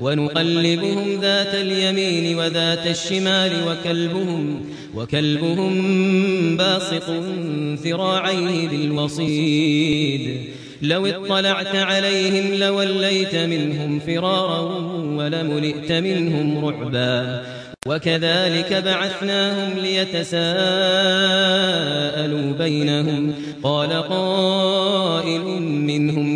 ونقلبهم ذات اليمين وذات الشمال وكلبهم وكلبهم باسط ذراعيه بالوصيد. لو اطلعت عليهم لوليت منهم فرارا ولملئت منهم رعبا. وكذلك بعثناهم ليتساءلوا بينهم. قال قائل منهم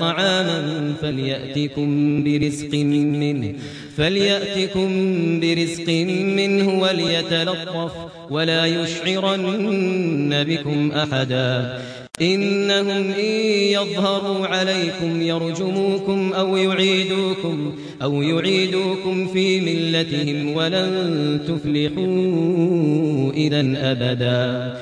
طعاما فليأتكم برزق منه فليأتكم برزق منه وليتلطف ولا يشعرن بكم أحدا. إنهم إن يظهروا عليكم يرجموكم أو يعيدوكم أو يعيدوكم في ملتهم ولن تفلحوا إذا أبدا.